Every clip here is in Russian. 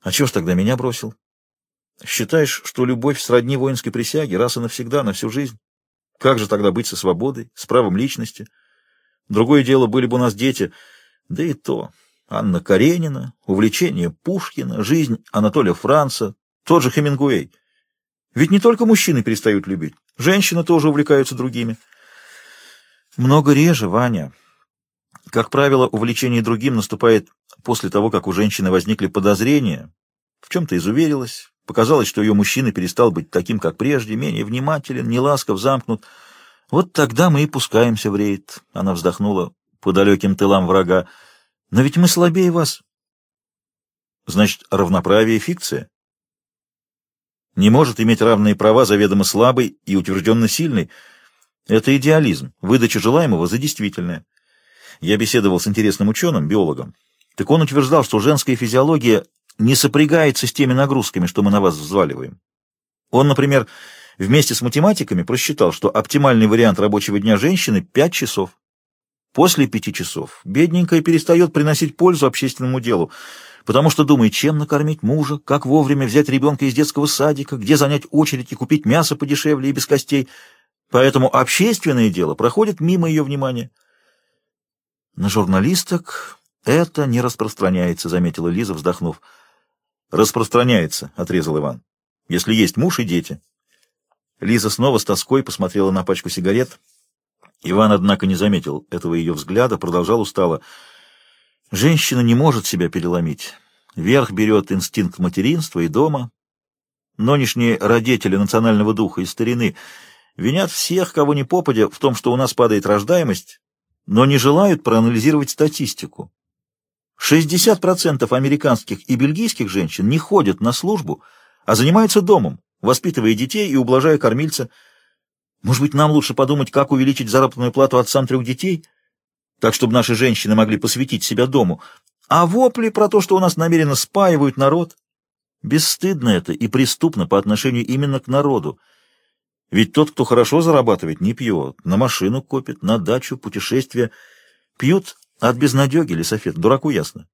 А чего ж тогда меня бросил? Считаешь, что любовь сродни воинской присяге, раз и навсегда, на всю жизнь? Как же тогда быть со свободой, с правом личности? Другое дело, были бы у нас дети, да и то. Анна Каренина, увлечение Пушкина, жизнь Анатолия Франца, тот же Хемингуэй. Ведь не только мужчины перестают любить, женщины тоже увлекаются другими. Много реже, Ваня. Как правило, увлечение другим наступает после того, как у женщины возникли подозрения, в чем-то изуверилась, показалось, что ее мужчина перестал быть таким, как прежде, менее внимателен, неласков, замкнут. Вот тогда мы и пускаемся в рейд. Она вздохнула по далеким тылам врага. Но ведь мы слабее вас. Значит, равноправие — фикция. Не может иметь равные права заведомо слабый и утвержденно сильный. Это идеализм, выдача желаемого за действительное. Я беседовал с интересным ученым, биологом. Так он утверждал, что женская физиология не сопрягается с теми нагрузками, что мы на вас взваливаем. Он, например, вместе с математиками просчитал, что оптимальный вариант рабочего дня женщины — 5 часов. После пяти часов бедненькая перестает приносить пользу общественному делу, потому что думает, чем накормить мужа, как вовремя взять ребенка из детского садика, где занять очередь и купить мясо подешевле и без костей. Поэтому общественное дело проходит мимо ее внимания. На журналисток это не распространяется, заметила Лиза, вздохнув. Распространяется, отрезал Иван. Если есть муж и дети. Лиза снова с тоской посмотрела на пачку сигарет. Иван, однако, не заметил этого ее взгляда, продолжал устало. Женщина не может себя переломить. Верх берет инстинкт материнства и дома. Нынешние родители национального духа и старины винят всех, кого не попадя, в том, что у нас падает рождаемость, но не желают проанализировать статистику. 60% американских и бельгийских женщин не ходят на службу, а занимаются домом, воспитывая детей и ублажая кормильца – может быть, нам лучше подумать, как увеличить заработную плату отцам трех детей, так, чтобы наши женщины могли посвятить себя дому. А вопли про то, что у нас намеренно спаивают народ, бесстыдно это и преступно по отношению именно к народу. Ведь тот, кто хорошо зарабатывает, не пьет, на машину копит, на дачу, путешествия. Пьют от безнадеги, Лисофет, дураку ясно.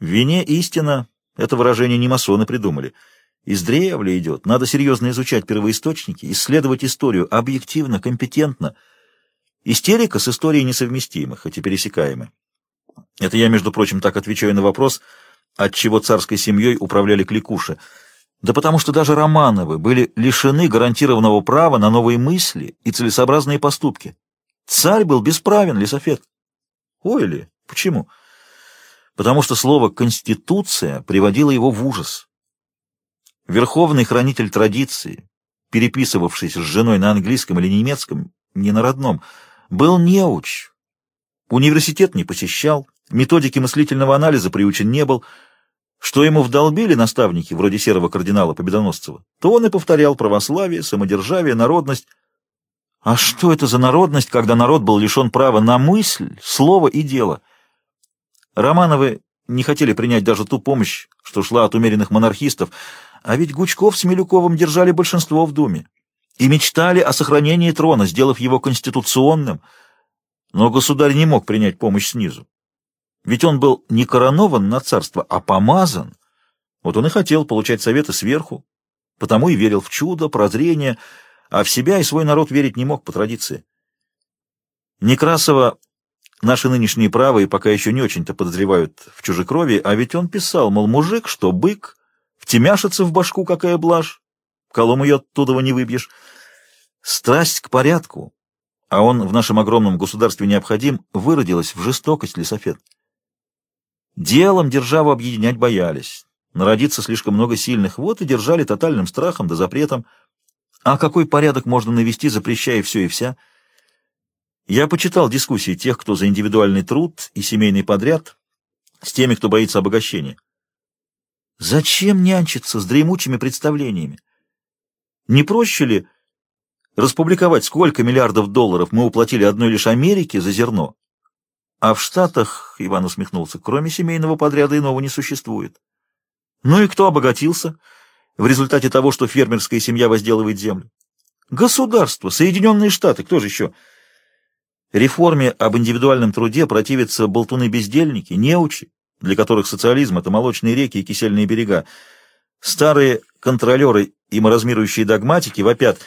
В вине истина, это выражение не масоны придумали — Издревле идет. Надо серьезно изучать первоисточники, исследовать историю объективно, компетентно. Истерика с историей несовместимы, хоть и пересекаемы. Это я, между прочим, так отвечаю на вопрос, от чего царской семьей управляли кликуши. Да потому что даже Романовы были лишены гарантированного права на новые мысли и целесообразные поступки. Царь был бесправен, Лисофет. Ой ли, почему? Потому что слово «конституция» приводило его в ужас. Верховный хранитель традиции, переписывавшийся с женой на английском или немецком, не на родном, был неуч. Университет не посещал, методики мыслительного анализа приучен не был. Что ему вдолбили наставники, вроде серого кардинала Победоносцева, то он и повторял православие, самодержавие, народность. А что это за народность, когда народ был лишен права на мысль, слово и дело? Романовы не хотели принять даже ту помощь, что шла от умеренных монархистов, а ведь Гучков с Милюковым держали большинство в Думе и мечтали о сохранении трона, сделав его конституционным. Но государь не мог принять помощь снизу. Ведь он был не коронован на царство, а помазан. Вот он и хотел получать советы сверху, потому и верил в чудо, прозрение, а в себя и свой народ верить не мог по традиции. Некрасова наши нынешние правые пока еще не очень-то подозревают в чужекровии, а ведь он писал, мол, мужик, что бык, Втемяшится в башку какая блажь, колом ее оттуда не выбьешь. Страсть к порядку, а он в нашем огромном государстве необходим, выродилась в жестокость лесофет. Делом державу объединять боялись. Народиться слишком много сильных, вот и держали тотальным страхом да запретом. А какой порядок можно навести, запрещая все и вся? Я почитал дискуссии тех, кто за индивидуальный труд и семейный подряд, с теми, кто боится обогащения. Зачем нянчиться с дремучими представлениями? Не проще ли распубликовать, сколько миллиардов долларов мы уплатили одной лишь Америке за зерно? А в Штатах, Иван усмехнулся, кроме семейного подряда иного не существует. Ну и кто обогатился в результате того, что фермерская семья возделывает землю? Государство, Соединенные Штаты, кто же еще? Реформе об индивидуальном труде противятся болтуны-бездельники, неучи, для которых социализм — это молочные реки и кисельные берега. Старые контролеры и маразмирующие догматики вопят,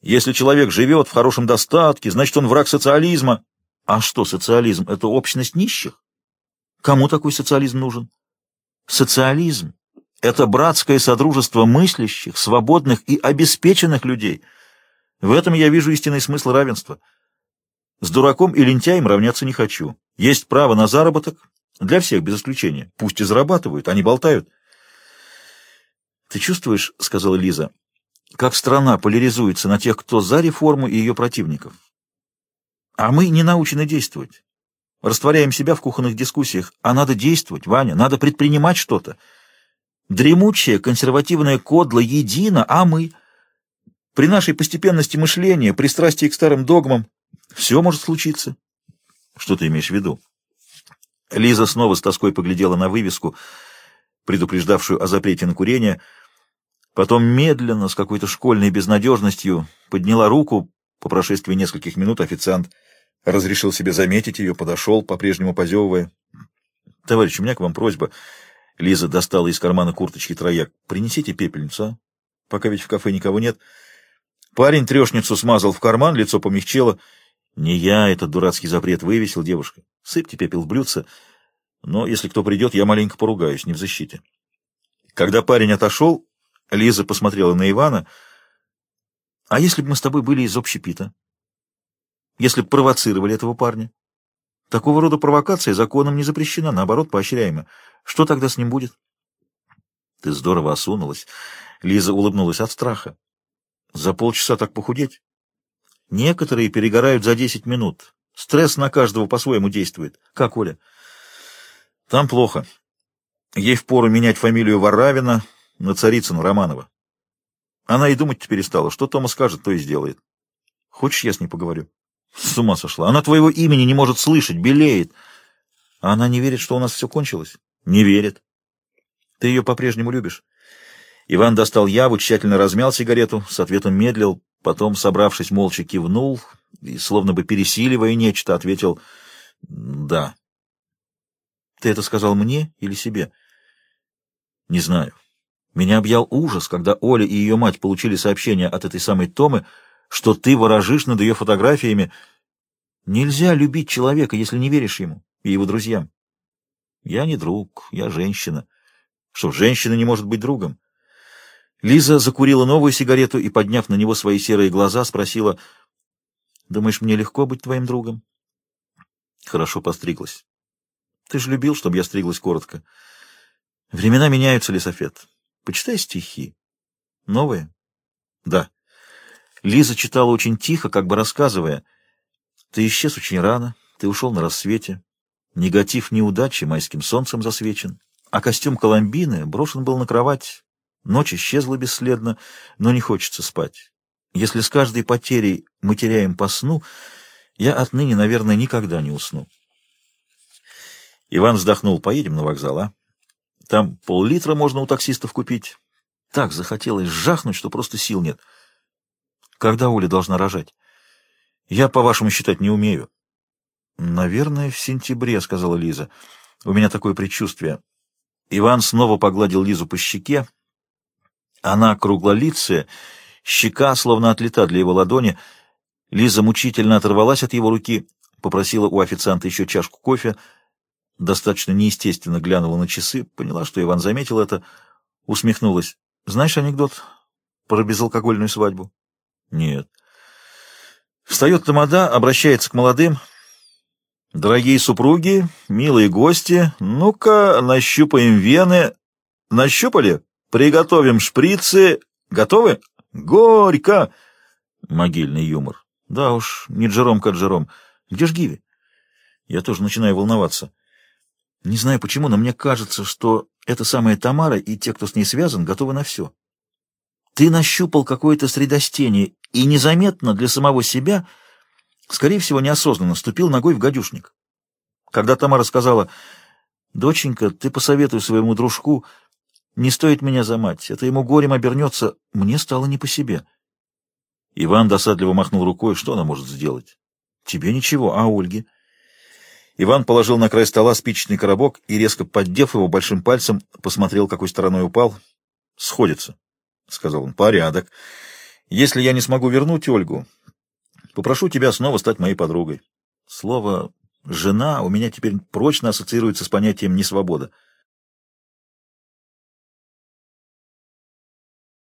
если человек живет в хорошем достатке, значит, он враг социализма. А что социализм? Это общность нищих? Кому такой социализм нужен? Социализм — это братское содружество мыслящих, свободных и обеспеченных людей. В этом я вижу истинный смысл равенства. С дураком и лентяем равняться не хочу. Есть право на заработок для всех, без исключения. Пусть и зарабатывают, они болтают. «Ты чувствуешь, — сказала Лиза, — как страна поляризуется на тех, кто за реформу и ее противников? А мы не научены действовать. Растворяем себя в кухонных дискуссиях. А надо действовать, Ваня, надо предпринимать что-то. Дремучая консервативная кодла едина, а мы... При нашей постепенности мышления, пристрастии к старым догмам, все может случиться. Что ты имеешь в виду? Лиза снова с тоской поглядела на вывеску, предупреждавшую о запрете на курение, потом медленно, с какой-то школьной безнадежностью, подняла руку. По прошествии нескольких минут официант разрешил себе заметить ее, подошел, по-прежнему позевывая. — Товарищ, у меня к вам просьба. Лиза достала из кармана курточки трояк. — Принесите пепельницу, а? Пока ведь в кафе никого нет. Парень трешницу смазал в карман, лицо помягчело. Не я этот дурацкий запрет вывесил, девушка. Сыпьте пепел в блюдце. Но если кто придет, я маленько поругаюсь, не в защите. Когда парень отошел, Лиза посмотрела на Ивана. — А если бы мы с тобой были из общепита? если бы провоцировали этого парня. Такого рода провокация законом не запрещена, наоборот, поощряема. Что тогда с ним будет? Ты здорово осунулась. Лиза улыбнулась от страха. За полчаса так похудеть? Некоторые перегорают за десять минут. Стресс на каждого по-своему действует. Как, Оля? Там плохо. Ей впору менять фамилию Варавина на Царицыну Романова. Она и думать перестала. Что Тома скажет, то и сделает. Хочешь, я с ней поговорю? С ума сошла. Она твоего имени не может слышать, белеет. А она не верит, что у нас все кончилось? Не верит. Ты ее по-прежнему любишь? Иван достал яву, тщательно размял сигарету, с ответом медлил, потом, собравшись, молча кивнул и, словно бы пересиливая нечто, ответил «да». Ты это сказал мне или себе? Не знаю. Меня объял ужас, когда Оля и ее мать получили сообщение от этой самой Томы, что ты ворожишь над ее фотографиями. Нельзя любить человека, если не веришь ему и его друзьям. Я не друг, я женщина. Что, женщина не может быть другом? Лиза закурила новую сигарету и, подняв на него свои серые глаза, спросила, «Думаешь, мне легко быть твоим другом?» Хорошо постриглась. Ты же любил, чтобы я стриглась коротко. Времена меняются, Лисофет. Почитай стихи. Новые? Да. Лиза читала очень тихо, как бы рассказывая. «Ты исчез очень рано, ты ушел на рассвете. Негатив неудачи майским солнцем засвечен, а костюм Коломбины брошен был на кровать. Ночь исчезла бесследно, но не хочется спать. Если с каждой потерей мы теряем по сну, я отныне, наверное, никогда не усну». Иван вздохнул. «Поедем на вокзал, а? Там пол-литра можно у таксистов купить. Так захотелось жахнуть, что просто сил нет». Когда Оля должна рожать? Я, по-вашему, считать не умею. Наверное, в сентябре, сказала Лиза. У меня такое предчувствие. Иван снова погладил Лизу по щеке. Она круглолицая, щека словно отлета для его ладони. Лиза мучительно оторвалась от его руки, попросила у официанта еще чашку кофе. Достаточно неестественно глянула на часы, поняла, что Иван заметил это, усмехнулась. «Знаешь анекдот про безалкогольную свадьбу?» Нет. Встает тамада, обращается к молодым. Дорогие супруги, милые гости, ну-ка, нащупаем вены. Нащупали? Приготовим шприцы. Готовы? Горько! Могильный юмор. Да уж, не Джером, как Джером. Где ж Гиви? Я тоже начинаю волноваться. Не знаю почему, но мне кажется, что эта самая Тамара и те, кто с ней связан, готовы на все. Ты нащупал какое-то средостение и незаметно для самого себя, скорее всего, неосознанно, ступил ногой в гадюшник. Когда Тамара сказала, «Доченька, ты посоветуй своему дружку, не стоит меня за мать, это ему горем обернется», мне стало не по себе. Иван досадливо махнул рукой, что она может сделать? Тебе ничего, а Ольге? Иван положил на край стола спичечный коробок и, резко поддев его большим пальцем, посмотрел, какой стороной упал. «Сходится», — сказал он. «Порядок. Если я не смогу вернуть Ольгу, попрошу тебя снова стать моей подругой. Слово «жена» у меня теперь прочно ассоциируется с понятием «несвобода».